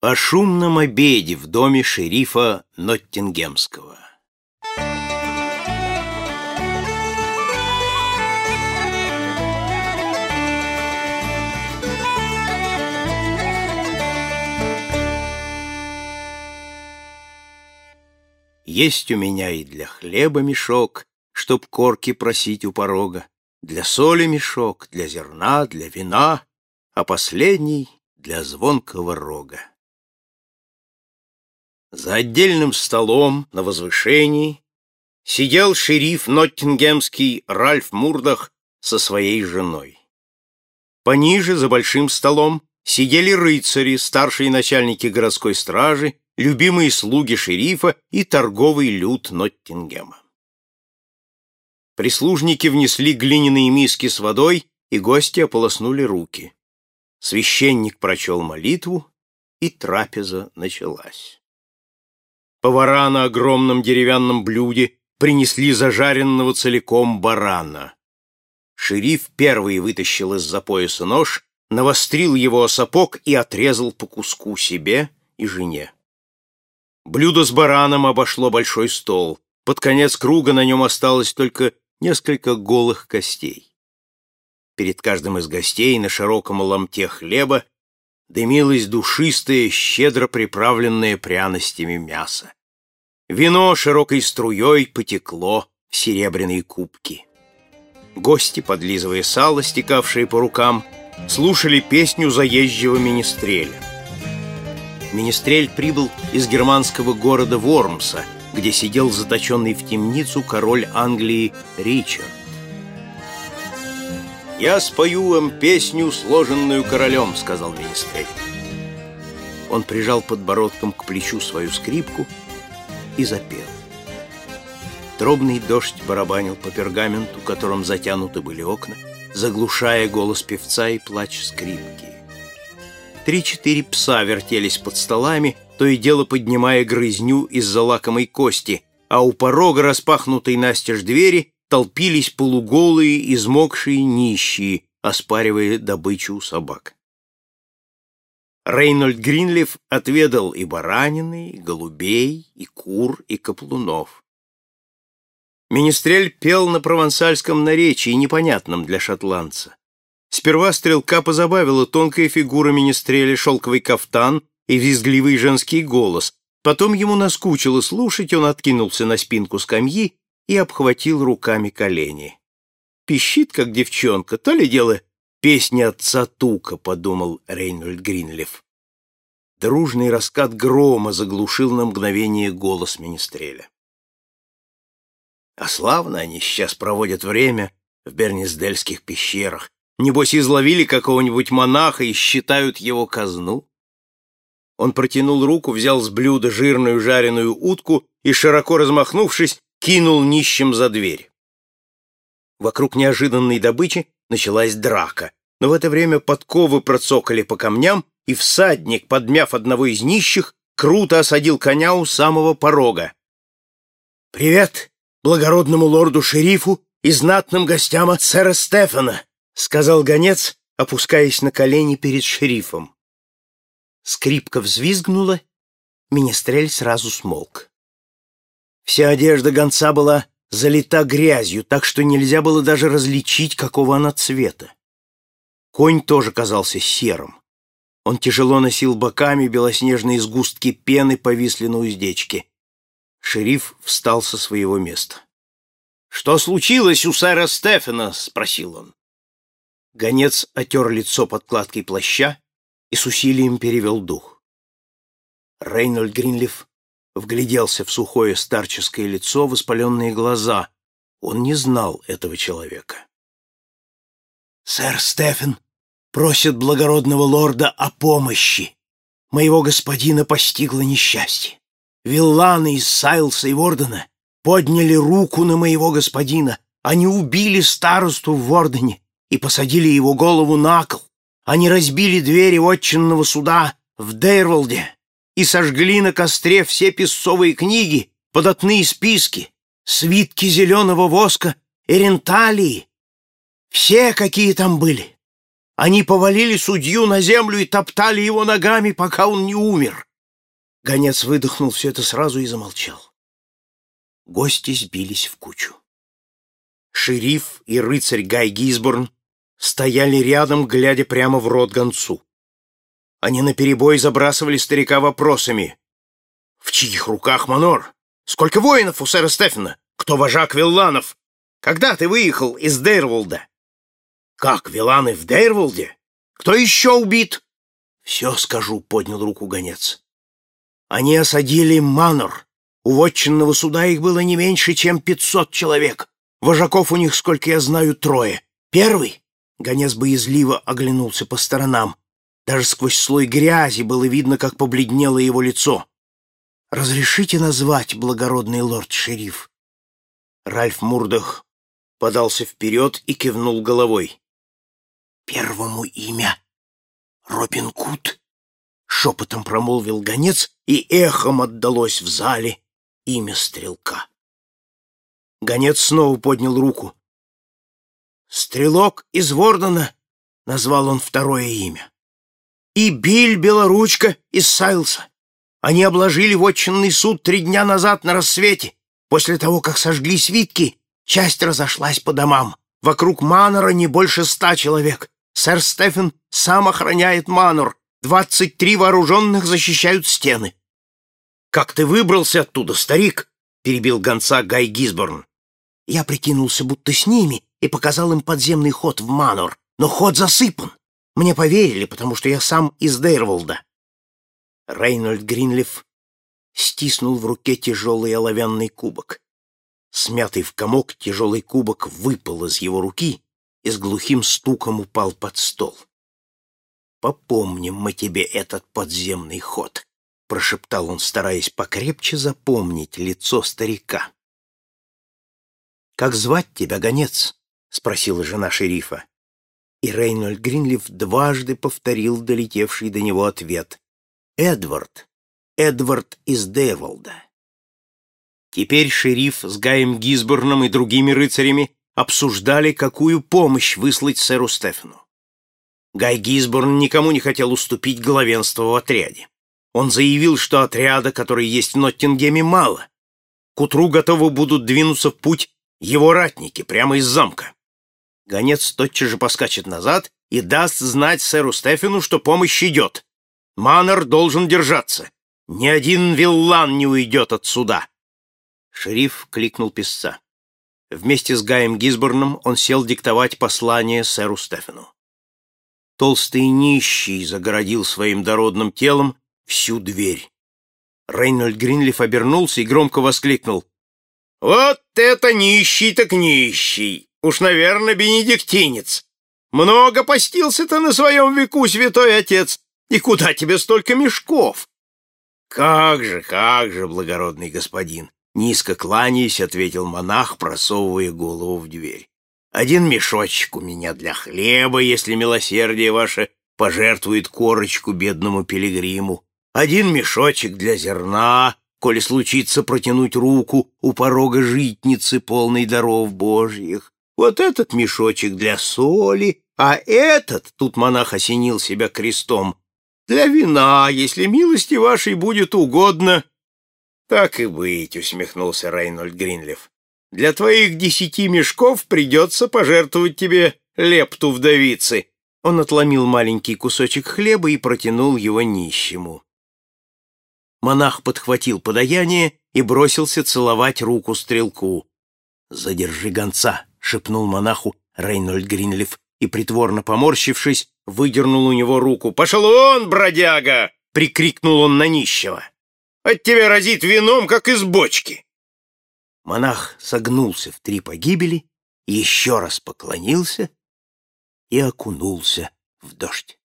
О шумном обеде в доме шерифа Ноттингемского. Есть у меня и для хлеба мешок, Чтоб корки просить у порога, Для соли мешок, для зерна, для вина, А последний — для звонкого рога. За отдельным столом на возвышении сидел шериф Ноттингемский Ральф Мурдах со своей женой. Пониже, за большим столом, сидели рыцари, старшие начальники городской стражи, любимые слуги шерифа и торговый люд Ноттингема. Прислужники внесли глиняные миски с водой, и гости ополоснули руки. Священник прочел молитву, и трапеза началась. Повара на огромном деревянном блюде принесли зажаренного целиком барана. Шериф первый вытащил из-за пояса нож, навострил его о сапог и отрезал по куску себе и жене. Блюдо с бараном обошло большой стол. Под конец круга на нем осталось только несколько голых костей. Перед каждым из гостей на широком ломте хлеба дымилось душистое, щедро приправленное пряностями мясо. Вино широкой струей потекло в серебряные кубки. Гости, подлизывая сало, стекавшие по рукам, слушали песню заезжего министреля. Министрель прибыл из германского города Вормса, где сидел заточенный в темницу король Англии Ричард. «Я спою вам песню, сложенную королем», — сказал министрель. Он прижал подбородком к плечу свою скрипку и запел. Дробный дождь барабанил по пергаменту, которым затянуты были окна, заглушая голос певца и плач скрипки. Три-четыре пса вертелись под столами, то и дело поднимая грызню из-за лакомой кости, а у порога распахнутой настежь двери толпились полуголые, измокшие нищие, оспаривая добычу у собак. Рейнольд Гринлиф отведал и баранины, и голубей, и кур, и каплунов. Министрель пел на провансальском наречии, непонятном для шотландца. Сперва стрелка позабавила тонкая фигура министреля, шелковый кафтан и визгливый женский голос. Потом ему наскучило слушать, он откинулся на спинку скамьи и обхватил руками колени. «Пищит, как девчонка, то ли дело песни отца Тука», — подумал Рейнольд Гринлиф. Дружный раскат грома заглушил на мгновение голос министреля. А славно они сейчас проводят время в Бернисдельских пещерах, Небось, изловили какого-нибудь монаха и считают его казну. Он протянул руку, взял с блюда жирную жареную утку и, широко размахнувшись, кинул нищим за дверь. Вокруг неожиданной добычи началась драка, но в это время подковы процокали по камням, и всадник, подмяв одного из нищих, круто осадил коня у самого порога. «Привет благородному лорду-шерифу и знатным гостям от сэра Стефана!» — сказал гонец, опускаясь на колени перед шерифом. Скрипка взвизгнула, министрель сразу смолк. Вся одежда гонца была залита грязью, так что нельзя было даже различить, какого она цвета. Конь тоже казался серым. Он тяжело носил боками, белоснежные сгустки пены повисли на уздечке. Шериф встал со своего места. «Что случилось у сэра Стефана?» — спросил он. Гонец отер лицо подкладкой плаща и с усилием перевел дух. Рейнольд Гринлиф вгляделся в сухое старческое лицо, воспаленные глаза. Он не знал этого человека. «Сэр Стефен просит благородного лорда о помощи. Моего господина постигло несчастье. Вилланы из Сайлса и Вордена подняли руку на моего господина. Они убили старосту в Вордене и посадили его голову на кол. Они разбили двери отчинного суда в Дейрволде и сожгли на костре все песцовые книги, податные списки, свитки зеленого воска, эренталии, все, какие там были. Они повалили судью на землю и топтали его ногами, пока он не умер. Гонец выдохнул все это сразу и замолчал. Гости сбились в кучу. Шериф и рыцарь Гай Гизборн стояли рядом, глядя прямо в рот гонцу. Они наперебой забрасывали старика вопросами. «В чьих руках Манор? Сколько воинов у сэра Стефана? Кто вожак Вилланов? Когда ты выехал из Дейрволда?» «Как, Вилланы в Дейрволде? Кто еще убит?» «Все скажу», — поднял руку гонец. «Они осадили Манор. У вотчинного суда их было не меньше, чем пятьсот человек. Вожаков у них, сколько я знаю, трое. Первый Гонец боязливо оглянулся по сторонам. Даже сквозь слой грязи было видно, как побледнело его лицо. «Разрешите назвать, благородный лорд-шериф?» Ральф Мурдах подался вперед и кивнул головой. «Первому имя Робин Кут?» — шепотом промолвил гонец, и эхом отдалось в зале имя стрелка. Гонец снова поднял руку. «Стрелок из Вордена», — назвал он второе имя. «И Биль Белоручка из Сайлса. Они обложили вотчинный суд три дня назад на рассвете. После того, как сожгли свитки, часть разошлась по домам. Вокруг Манора не больше ста человек. Сэр Стефен сам охраняет Манор. Двадцать три вооруженных защищают стены. «Как ты выбрался оттуда, старик?» — перебил гонца Гай Гизборн. Я прикинулся, будто с ними, и показал им подземный ход в Манор, но ход засыпан. Мне поверили, потому что я сам из Дейрволда. Рейнольд Гринлиф стиснул в руке тяжелый оловянный кубок. Смятый в комок тяжелый кубок выпал из его руки и с глухим стуком упал под стол. «Попомним мы тебе этот подземный ход», — прошептал он, стараясь покрепче запомнить лицо старика. «Как звать тебя, гонец?» — спросила жена шерифа. И Рейнольд Гринлиф дважды повторил долетевший до него ответ. «Эдвард. Эдвард из Дейволда». Теперь шериф с Гаем Гизборном и другими рыцарями обсуждали, какую помощь выслать сэру Стефану. Гай Гизборн никому не хотел уступить главенство в отряде. Он заявил, что отряда, который есть в Ноттингеме, мало. К утру готовы будут двинуться в путь его ратники прямо из замка. Гонец тотчас же поскачет назад и даст знать сэру Стефану, что помощь идет. Маннер должен держаться. Ни один виллан не уйдет отсюда. Шериф кликнул писца. Вместе с Гаем Гизборном он сел диктовать послание сэру Стефану. Толстый нищий загородил своим дородным телом всю дверь. Рейнольд Гринлиф обернулся и громко воскликнул. «Вот это нищий так нищий! Уж, наверное, бенедиктинец. Много постился-то на своем веку, святой отец, и куда тебе столько мешков? Как же, как же, благородный господин, низко кланяясь, ответил монах, просовывая голову в дверь. Один мешочек у меня для хлеба, если милосердие ваше пожертвует корочку бедному пилигриму. Один мешочек для зерна, коли случится протянуть руку у порога житницы, полной даров божьих. Вот этот мешочек для соли, а этот, тут монах осенил себя крестом, для вина, если милости вашей будет угодно. Так и быть, усмехнулся Рейнольд Гринлиф. Для твоих десяти мешков придется пожертвовать тебе лепту вдовицы. Он отломил маленький кусочек хлеба и протянул его нищему. Монах подхватил подаяние и бросился целовать руку стрелку. «Задержи гонца», — шепнул монаху Рейнольд Гринлиф и, притворно поморщившись, выдернул у него руку. «Пошел он, бродяга!» — прикрикнул он на нищего. «От тебя разит вином, как из бочки!» Монах согнулся в три погибели, еще раз поклонился и окунулся в дождь.